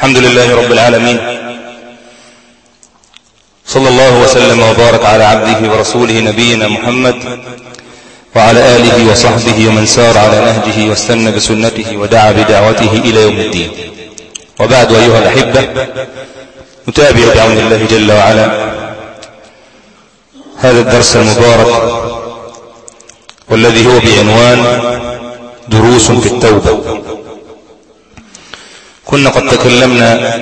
الحمد لله رب العالمين. صلى الله وسلم وبارك على عبده ورسوله نبينا محمد وعلى آله وصحبه ومن سار على نهجه واستنى بسنته ودعا بدعوته إلى يوم الدين. وبعد أيها الأحبة نتابع بعون الله جل وعلا. هذا الدرس المبارك والذي هو بعنوان دروس في التوبة. كنا قد تكلمنا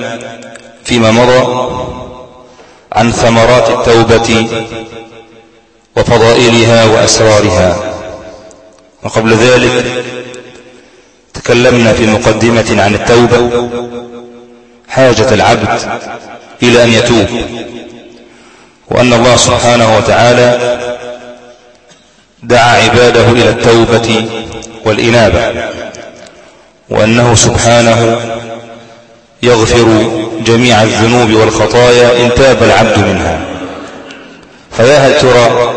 فيما مضى عن ثمرات التوبة وفضائلها وأسرارها. وقبل ذلك تكلمنا في مقدمة عن التوبة حاجة العبد إلى أن يتوب وأن الله سبحانه وتعالى دعا عباده إلى التوبة والإنابة وأنه سبحانه يغفر جميع الذنوب والخطايا إن تاب العبد منها. فيا هل ترى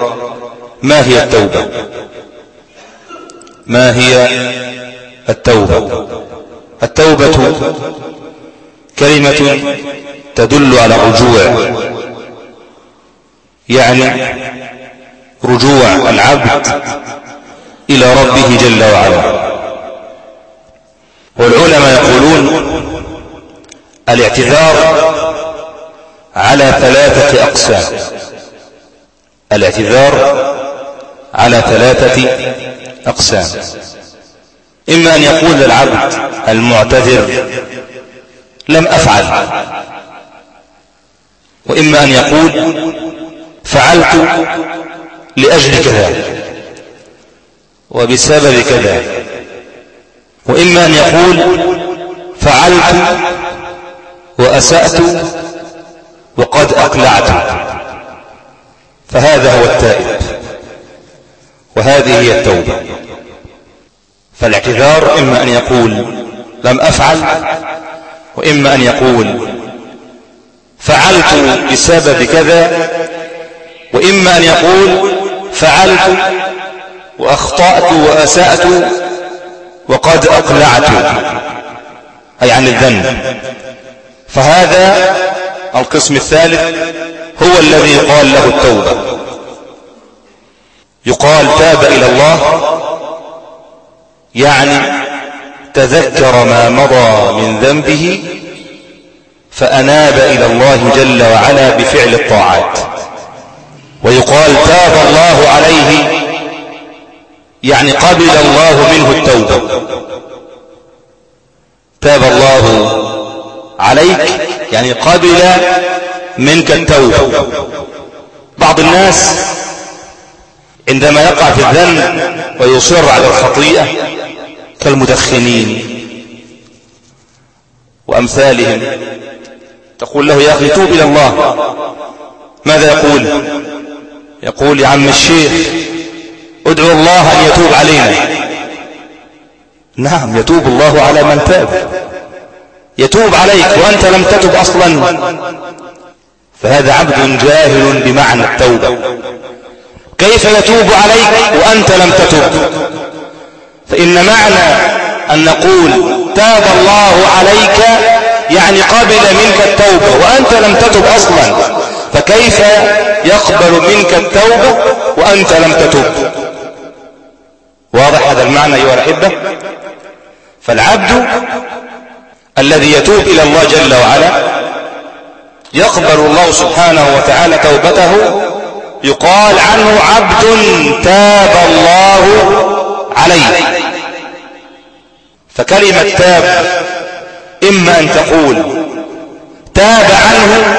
ما هي التوبة؟ ما هي التوبة؟ التوبة كلمة تدل على الرجوع يعني رجوع العبد إلى ربه جل وعلا. والعلماء يقولون الاعتذار على ثلاثة أقسام. الاعتذار على ثلاثة أقسام. إما أن يقول العبد المعتذر لم أفعل. وإما أن يقول فعلت لأجل كذا وبسبب كذا. وإما أن يقول فعلت وأسأت وقد أقلعت. فهذا هو التائب. وهذه هي التوبة. فالاعتذار إما أن يقول لم أفعل وإما أن يقول فعلت بسبب كذا وإما أن يقول فعلت وأخطأت وأسأت وقد أقلعت. أي عن الذنب. فهذا القسم الثالث هو الذي يقال له التوبة. يقال تاب إلى الله يعني تذكر ما مضى من ذنبه فأناب إلى الله جل وعلا بفعل الطاعات. ويقال تاب الله عليه يعني قبل الله منه التوبة. تاب الله عليك يعني قبل منك التوبة. بعض الناس عندما يقع في الذنب ويصر على الخطيئة كالمدخنين وأمثالهم تقول له يا أخي توب إلى الله. ماذا يقول؟ يقول يا عم الشيخ ادعو الله أن يتوب علينا. نعم يتوب الله على من تاب. يتوب عليك وأنت لم تتب أصلا. فهذا عبد جاهل بمعنى التوبة. كيف يتوب عليك وأنت لم تتب؟ فإن معنى أن نقول تاب الله عليك يعني قبل منك التوبة وأنت لم تتب أصلا. فكيف يقبل منك التوبة وأنت لم تتب؟ واضح هذا المعنى أيها الأحبة؟ فالعبد الذي يتوب إلى الله جل وعلا يقبل الله سبحانه وتعالى توبته يقال عنه عبد تاب الله عليه. فكلمة تاب إما أن تقول تاب عنه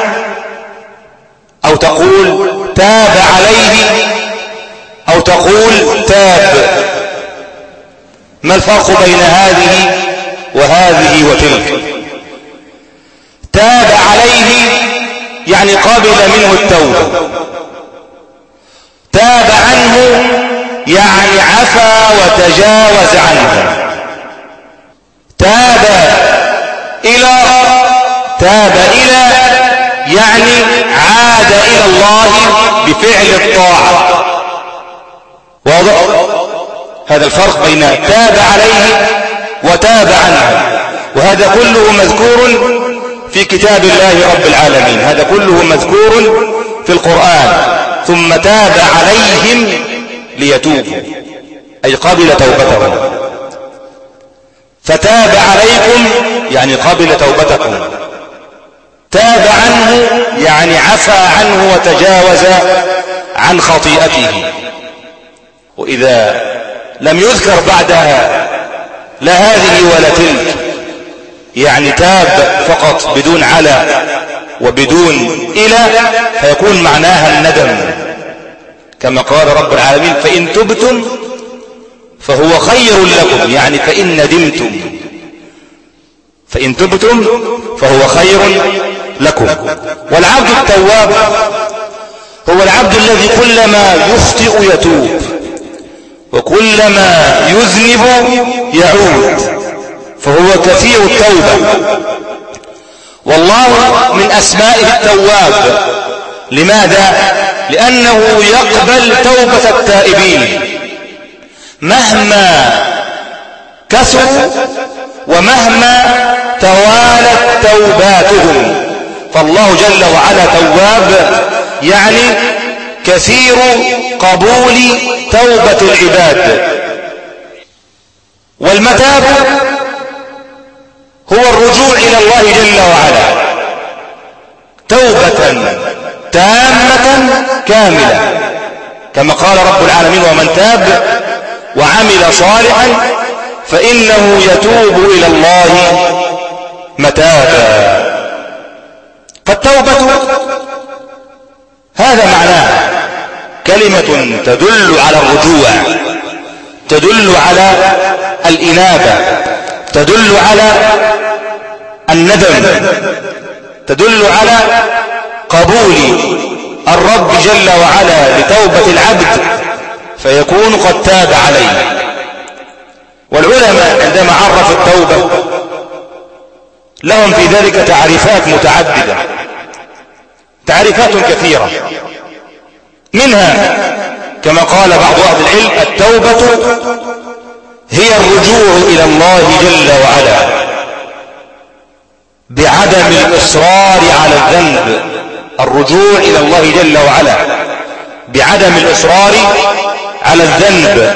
أو تقول تاب عليه أو تقول تاب. ما الفرق بين هذه وهذه وتلك. تاب عليه يعني قبل منه التوبة. تاب عنه يعني عفى وتجاوز عنه. تاب إلى تاب إلى يعني عاد إلى الله بفعل الطاعة. واضح؟ هذا الفرق بين تاب عليه وتاب عنه وهذا كله مذكور في كتاب الله رب العالمين. هذا كله مذكور في القرآن. ثم تاب عليهم ليتوبوا. أي قبل توبتهم. فتاب عليكم يعني قبل توبتكم. تاب عنه يعني عفى عنه وتجاوز عن خطيئته. وإذا لم يذكر بعدها لا هذه ولا تلك. يعني تاب فقط بدون على وبدون إلى فيكون معناها الندم. كما قال رب العالمين فإن تبتم فهو خير لكم. يعني فإن ندمتم فإن تبتم فهو خير لكم. والعبد التواب هو العبد الذي كلما يخطئ يتوب. وكلما يذنب يعود. فهو كثير التوبة. والله من أسمائه التواب. لماذا؟ لأنه يقبل توبة التائبين. مهما كثروا ومهما توالت توباتهم. فالله جل وعلا تواب يعني كثير قبول توبة العباد. والمتاب هو الرجوع إلى الله جل وعلا. توبة تامة كاملة. كما قال رب العالمين ومن تاب وعمل صالحا فإنه يتوب إلى الله متابا. فالتوبة هذا معناها كلمة تدل على الرجوع تدل على الإنابة تدل على الندم تدل على قبول الرب جل وعلا لتوبة العبد فيكون قد تاب عليه. والعلماء عندما عرف التوبة لهم في ذلك تعريفات متعددة. تعريفات كثيرة. منها كما قال بعض أهل العلم التوبة هي الرجوع إلى الله جل وعلا بعدم الإصرار على الذنب. الرجوع إلى الله جل وعلا بعدم الإصرار على الذنب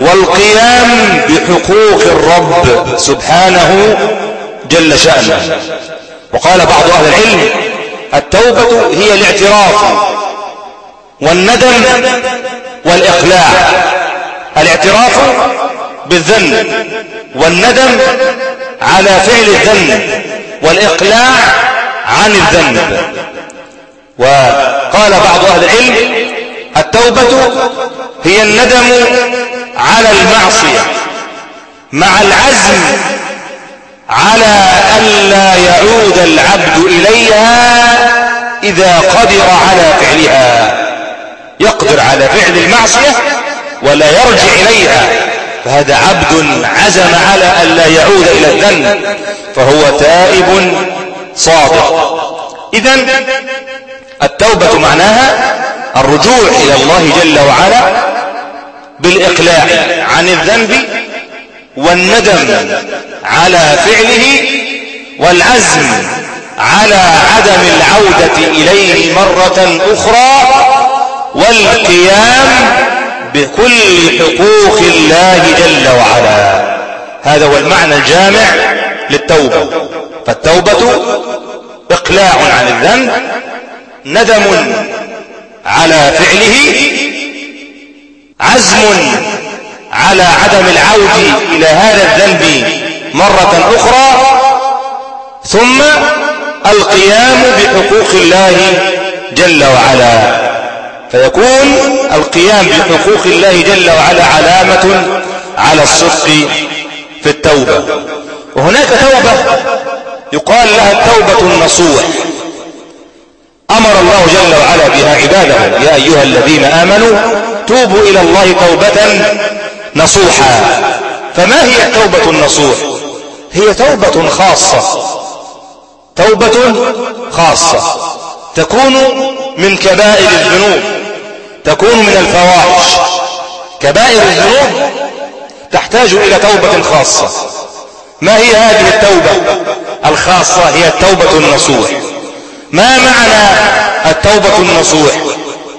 والقيام بحقوق الرب سبحانه جل شأنه. وقال بعض أهل العلم التوبة هي الاعتراف والندم والإقلاع الاعتراف بالذنب والندم على فعل الذنب والإقلاع عن الذنب. وقال بعض أهل العلم التوبة هي الندم على المعصية مع العزم على ألا يعود العبد إليها إذا قدر على فعلها. يقدر على فعل المعصية ولا يرجع إليها. فهذا عبد عزم على ألا يعود إلى الذنب فهو تائب صادق. إذا التوبة معناها الرجوع إلى الله جل وعلا بالإقلاع عن الذنب والندم على فعله والعزم على عدم العودة إليه مرة أخرى والقيام بكل حقوق الله جل وعلا. هذا هو المعنى الجامع للتوبة. فالتوبة إقلاع عن الذنب ندم على فعله عزم على عدم العود إلى هذا الذنب مرة أخرى ثم القيام بحقوق الله جل وعلا. فيكون القيام بحقوق الله جل وعلا علامة على الصدق في التوبة. وهناك توبة يقال لها التوبة النصوح. أمر الله جل وعلا بها عباده يا أيها الذين آمنوا توبوا إلى الله توبة نصوحا. فما هي التوبة النصوح؟ هي توبة خاصة. توبة خاصة. تكون من كبائر الذنوب. تكون من الفواحش. كبائر الذنوب تحتاج إلى توبة خاصة. ما هي هذه التوبة الخاصة؟ هي التوبة النصوح. ما معنى التوبة النصوح؟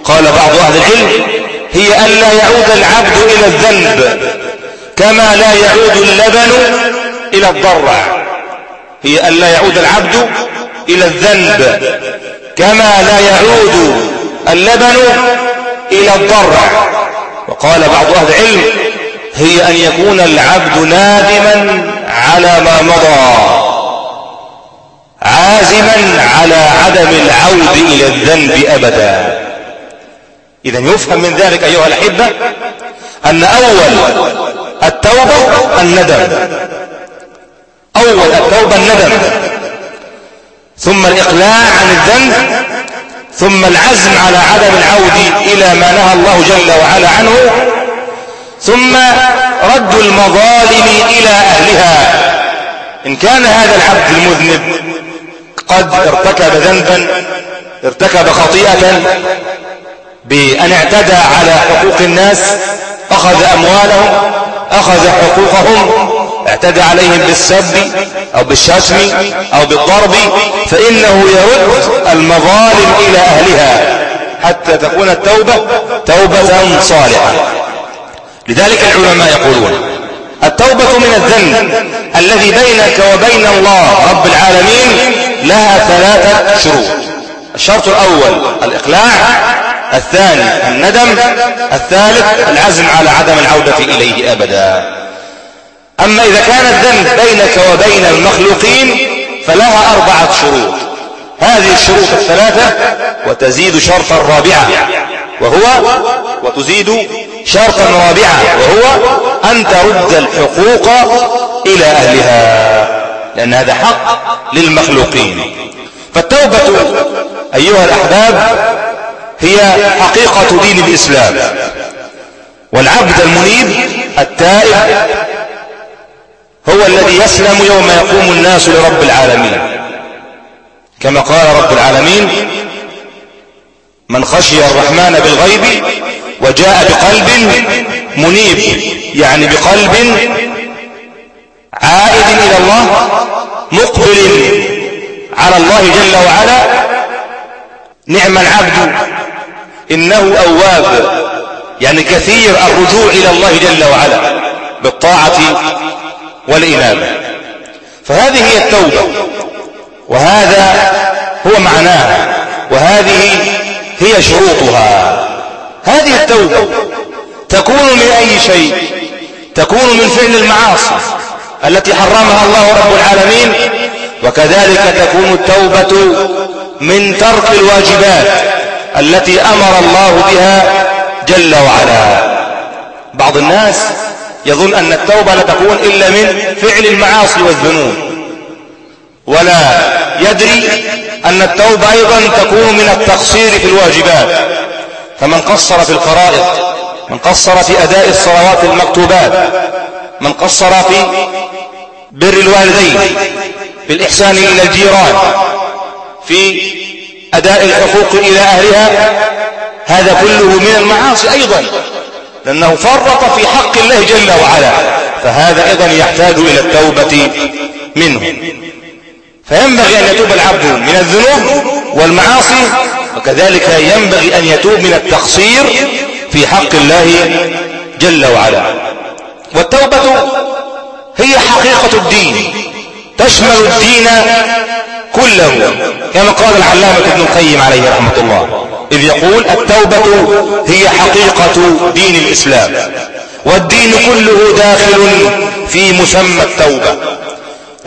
قال بعض أهل العلم هي ألا يعود العبد إلى الذنب كما لا يعود اللبن إلى الضرع. هي ألا يعود العبد إلى الذنب كما لا يعود اللبن إلى الضرع. وقال بعض أهل العلم هي أن يكون العبد نادما على ما مضى عازما على عدم العود إلى الذنب أبدا. إذا يفهم من ذلك أيها الأحبة أن أول التوبة الندم. أول التوبة الندم. ثم الإقلاع عن الذنب. ثم العزم على عدم العود إلى ما نهى الله جل وعلا عنه. ثم رد المظالم إلى أهلها. إن كان هذا العبد المذنب قد ارتكب ذنبا ارتكب خطيئة بأن اعتدى على حقوق الناس أخذ أموالهم أخذ حقوقهم اعتدى عليهم بالسب أو بالشتم أو بالضرب فإنه يرد المظالم إلى أهلها حتى تكون التوبة توبة صالحة. لذلك العلماء يقولون التوبة من الذنب الذي بينك وبين الله رب العالمين لها ثلاثة شروط. الشرط الأول الإقلاع الثاني الندم الثالث العزم على عدم العودة إليه أبدا. أما إذا كان الذنب بينك وبين المخلوقين فلها أربعة شروط. هذه الشروط الثلاثة وتزيد شرطا رابعا وهو وتزيد شرطا رابعا وهو أن ترد الحقوق إلى أهلها لأن هذا حق للمخلوقين. فالتوبة أيها الأحباب هي حقيقة دين الإسلام. والعبد المنيب التائب هو الذي يسلم يوم يقوم الناس لرب العالمين. كما قال رب العالمين من خشي الرحمن بالغيب وجاء بقلب منيب. يعني بقلب عائد إلى الله مقبل على الله جل وعلا. نعم العبد إنه أواب. يعني كثير الرجوع إلى الله جل وعلا بالطاعة والإنابة. فهذه هي التوبة. وهذا هو معناها. وهذه هي شروطها. هذه التوبة تكون من أي شيء؟ تكون من فعل المعاصي التي حرمها الله رب العالمين وكذلك تكون التوبة من ترك الواجبات. التي أمر الله بها جل وعلا. بعض الناس يظن أن التوبة لا تكون إلا من فعل المعاصي والذنوب. ولا يدري أن التوبة أيضا تكون من التقصير في الواجبات. فمن قصر في الفرائض من قصر في أداء الصلوات المكتوبات من قصر في بر الوالدين في الإحسان إلى الجيران في أداء الحقوق إلى أهلها هذا كله من المعاصي أيضا لأنه فرط في حق الله جل وعلا فهذا أيضا يحتاج إلى التوبة منه. فينبغي أن يتوب العبد من الذنوب والمعاصي وكذلك ينبغي أن يتوب من التقصير في حق الله جل وعلا. والتوبة هي حقيقة الدين تشمل الدين كله. كما قال العلامة ابن القيم عليه رحمة الله. إذ يقول التوبة هي حقيقة دين الإسلام. والدين كله داخل في مسمى التوبة.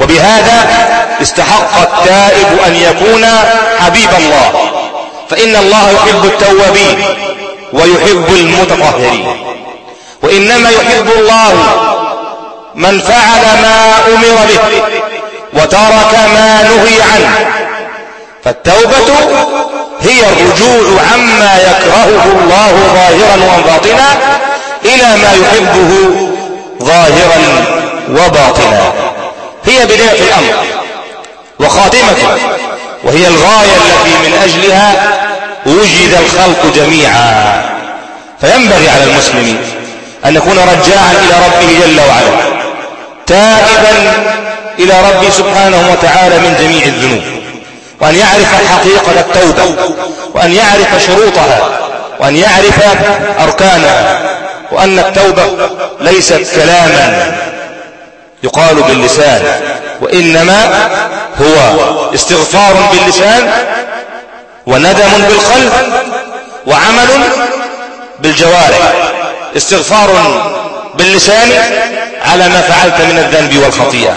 وبهذا استحق التائب أن يكون حبيب الله. فإن الله يحب التوابين ويحب المتطهرين. وإنما يحب الله من فعل ما أمر به. وترك ما نهي عنه. فالتوبة هي الرجوع عما يكرهه الله ظاهرا وباطنا إلى ما يحبه ظاهرا وباطنا. هي بداية الأمر وخاتمته وهي الغاية التي من أجلها وجد الخلق جميعا. فينبغي على المسلم أن يكون رجاعا إلى ربه جل وعلا. تائبا إلى ربي سبحانه وتعالى من جميع الذنوب. وأن يعرف حقيقة التوبة. وأن يعرف شروطها. وأن يعرف أركانها. وأن التوبة ليست كلاما يقال باللسان. وإنما هو استغفار باللسان وندم بالقلب وعمل بالجوارح. استغفار باللسان على ما فعلت من الذنب والخطيئة.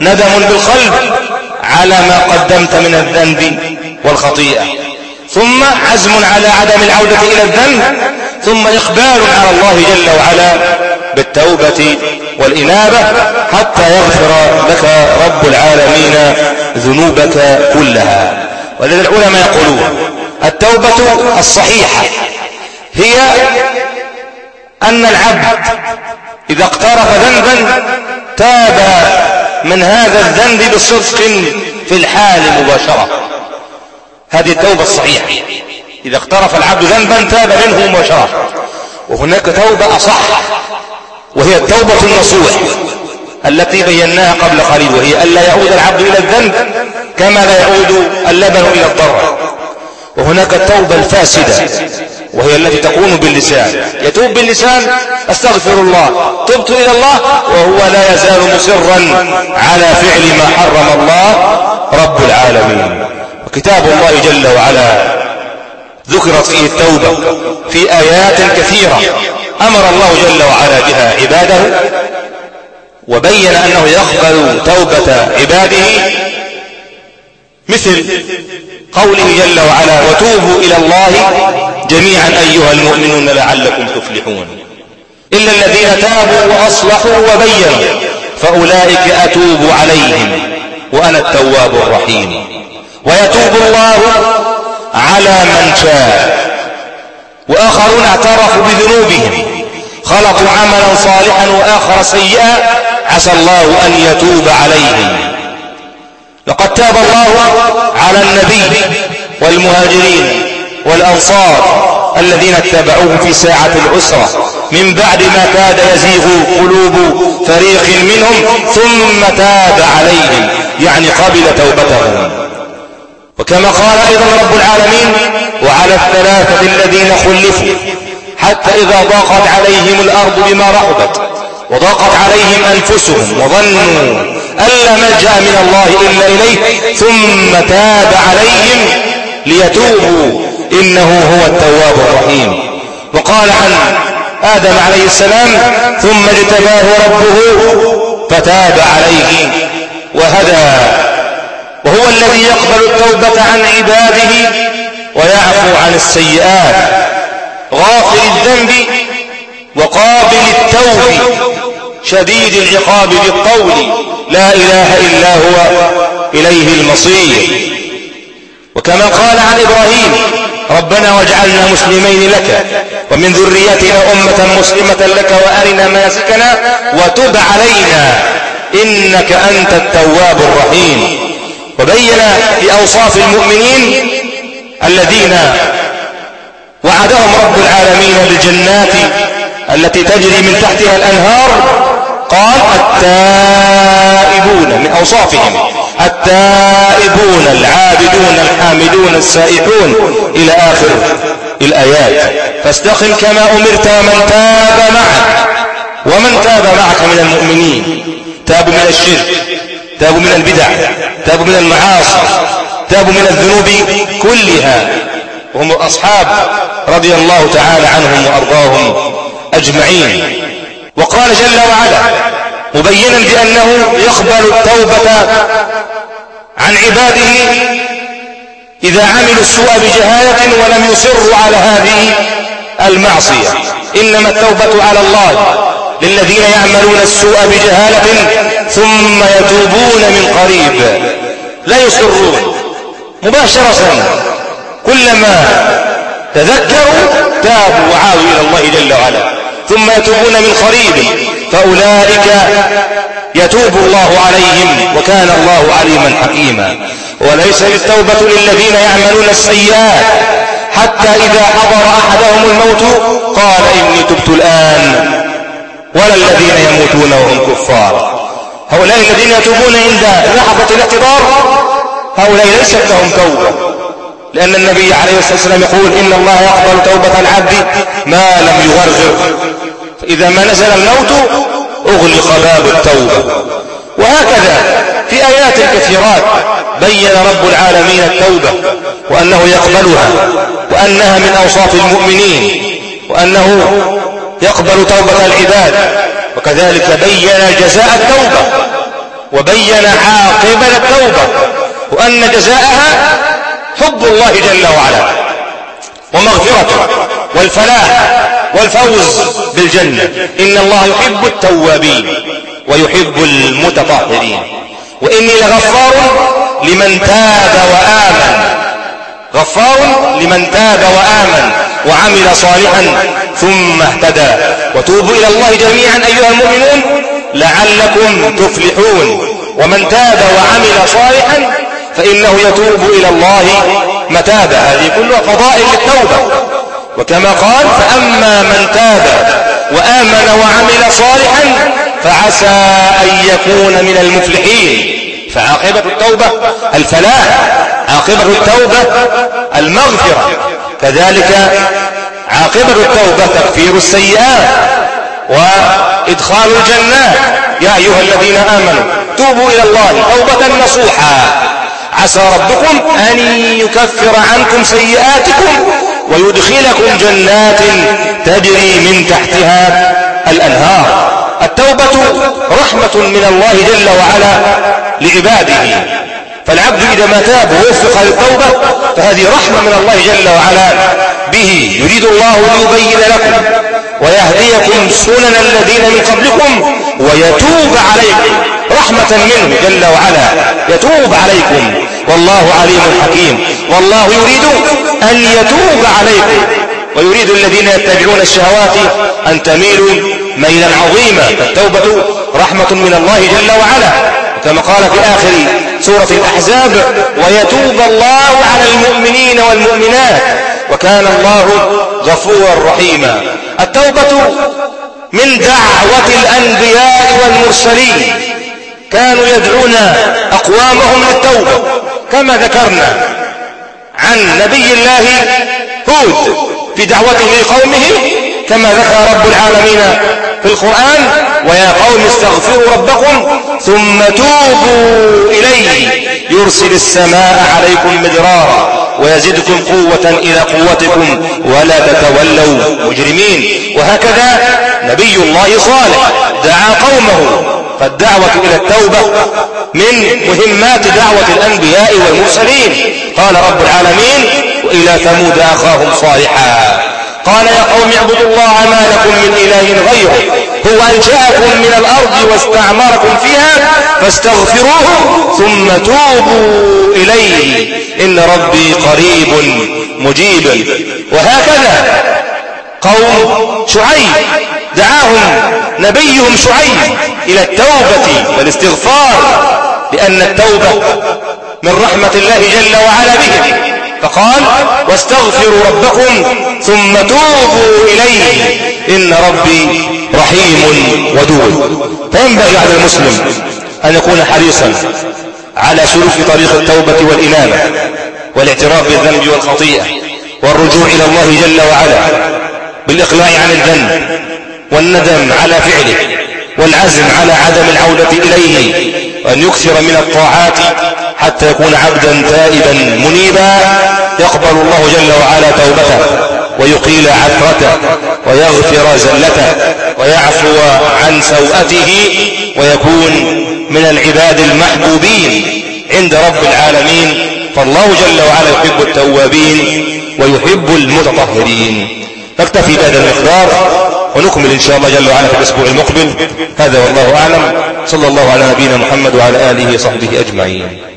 ندم بالقلب على ما قدمت من الذنب والخطيئة. ثم عزم على عدم العودة إلى الذنب ثم إقبال على الله جل وعلا بالتوبة والإنابة حتى يغفر لك رب العالمين ذنوبك كلها. ولذا العلماء يقولون التوبة الصحيحة هي أن العبد إذا اقترف ذنبا تاب من هذا الذنب بصدق في الحال مباشرة. هذه التوبة الصحيحة. إذا اقترف العبد ذنبا تاب منه مباشرة. وهناك توبة أصح وهي التوبة النصوح التي بيناها قبل قليل وهي ألا يعود العبد إلى الذنب كما لا يعود اللبن إلى الضرع وهناك التوبة الفاسدة. وهي التي تكون باللسان. يتوب باللسان أستغفر الله. تبت إلى الله وهو لا يزال مصرا على فعل ما حرم الله رب العالمين. وكتاب الله جل وعلا ذكرت فيه التوبة في آيات كثيرة. أمر الله جل وعلا بها عباده وبين أنه يقبل توبة عباده. مثل قوله جل وعلا وتوبوا إلى الله جميعا أيها المؤمنون لعلكم تفلحون. إلا الذين تابوا وأصلحوا وبينوا فأولئك أتوب عليهم وأنا التواب الرحيم. ويتوب الله على من شاء. وآخرون اعترفوا بذنوبهم. خلقوا عملا صالحا وآخر سيئا. عسى الله أن يتوب عليهم. لقد تاب الله على النبي والمهاجرين. والأنصار الذين اتبعوه في ساعة العسرة من بعد ما كاد يزيغ قلوب فريق منهم ثم تاب عليهم يعني قبل توبتهم. وكما قال أيضا رب العالمين وعلى الثلاثة الذين خلفوا حتى إذا ضاقت عليهم الأرض بما رحبت وضاقت عليهم أنفسهم وظنوا ألا ملجأ من الله إلا إليه ثم تاب عليهم ليتوبوا إنه هو التواب الرحيم. وقال عن آدم عليه السلام ثم اجتباه ربه فتاب عليه وهدى. وهو الذي يقبل التوبة عن عباده ويعفو عن السيئات غافل الذنب وقابل التوب شديد العقاب بالقول لا إله إلا هو إليه المصير. وكما قال عن إبراهيم ربنا واجعلنا مسلمين لك ومن ذريتنا أمة مسلمة لك وأرنا مناسكنا وتب علينا إنك أنت التواب الرحيم. وبين في أوصاف المؤمنين الذين وعدهم رب العالمين بالجنات التي تجري من تحتها الأنهار قال التائبون من أوصافهم. التائبون العابدون الحامدون السائحون. إلى آخر الآيات. فاستقم كما أمرت ومن تاب معك. ومن تاب معك من المؤمنين. تابوا من الشرك. تابوا من البدع. تابوا من المعاصي. تابوا من الذنوب كلها. وهم أصحاب رضي الله تعالى عنهم وأرضاهم أجمعين. وقال جل وعلا مبينا بأنه يقبل التوبة عن عباده إذا عملوا السوء بجهالة ولم يصروا على هذه المعصية. إنما التوبة على الله للذين يعملون السوء بجهالة ثم يتوبون من قريب. لا يصرون. مباشرة. كلما تذكروا تابوا وعاودوا إلى الله جل وعلا. ثم يتوبون من قريب. فأولئك يتوب الله عليهم وكان الله عليما حكيما. وليس التوبة للذين يعملون السيئات حتى إذا حضر أحدهم الموت قال إني تبت الآن ولا الذين يموتون وهم كفار. هؤلاء الذين يتوبون عند لحظة الاعتبار هؤلاء ليست لهم توبة. لأن النبي عليه الصلاة والسلام يقول إن الله يقبل توبة العبد ما لم يغرغر. فإذا ما نزل الموت أغلق باب التوبة. وهكذا في آيات كثيرات بين رب العالمين التوبة وأنه يقبلها وأنها من أوصاف المؤمنين وأنه يقبل توبة العباد. وكذلك بين جزاء التوبة وبين عاقبة التوبة وأن جزاءها حب الله جل وعلا ومغفرته. والفلاح والفوز بالجنة. إن الله يحب التوابين ويحب المتطهرين. وإني لغفار لمن تاب وآمن. غفار لمن تاب وآمن وعمل صالحا ثم اهتدى. وتوبوا إلى الله جميعا أيها المؤمنون لعلكم تفلحون. ومن تاب وعمل صالحا فإنه يتوب إلى الله متابة هذه كلها فضائل للتوبة. وكما قال فأما من تاب وآمن وعمل صالحا فعسى أن يكون من المفلحين. فعاقبة التوبة الفلاح عاقبة التوبة المغفرة. كذلك عاقبة التوبة تكفير السيئات وإدخال الجنات يا أيها الذين آمنوا توبوا إلى الله توبة نصوحا. عسى ربكم أن يكفر عنكم سيئاتكم ويدخلكم جنات تجري من تحتها الأنهار. التوبة رحمة من الله جل وعلا لعباده. فالعبد إذا ما تاب ووفق للتوبة فهذه رحمة من الله جل وعلا به. يريد الله ليبين لكم ويهديكم سنن الذين من قبلكم ويتوب عليكم. رحمة منه جل وعلا. يتوب عليكم. والله عليم حكيم. والله يريد أن يتوب عليكم. ويريد الذين يتبعون الشهوات أن تميلوا ميلا عظيما. فالتوبة رحمة من الله جل وعلا. كما قال في آخر سورة الأحزاب ويتوب الله على المؤمنين والمؤمنات. وكان الله غفورا رحيما. التوبة من دعوة الأنبياء والمرسلين. كانوا يدعون أقوامهم للتوبة كما ذكرنا عن نبي الله هود في دعوته لقومه كما ذكر رب العالمين في القرآن ويا قوم استغفروا ربكم ثم توبوا إليه يرسل السماء عليكم مدرارا ويزدكم قوة إلى قوتكم ولا تتولوا مجرمين. وهكذا نبي الله صالح دعا قومه فالدعوة إلى التوبة من مهمات دعوة الأنبياء والمرسلين. قال رب العالمين وإلى ثمود أخاهم صالحا. قال يا قوم اعبدوا الله ما لكم من إله غيره هو أنشأكم من الأرض واستعمركم فيها فاستغفروه ثم توبوا إليه. إن ربي قريب مجيب. وهكذا قوم شعيب دعاهم نبيهم شعيب. إلى التوبة والاستغفار لأن التوبة من رحمة الله جل وعلا بهم فقال واستغفروا ربكم ثم توبوا إليه إن ربي رحيم ودود. فينبغي على المسلم أن يكون حريصا على سلوك طريق التوبة والإنابة والاعتراف بالذنب والخطيئة والرجوع إلى الله جل وعلا بالإقلاع عن الذنب والندم على فعله. والعزم على عدم العودة إليه وأن يكثر من الطاعات حتى يكون عبدا تائبا منيبا يقبل الله جل وعلا توبته ويقيل عثرته ويغفر زلته ويعفو عن سوءته ويكون من العباد المحبوبين عند رب العالمين. فالله جل وعلا يحب التوابين ويحب المتطهرين. نكتفي بهذا المقدار. ونكمل إن شاء الله جل وعلا في الأسبوع المقبل. هذا والله أعلم. صلى الله على نبينا محمد وعلى آله وصحبه أجمعين.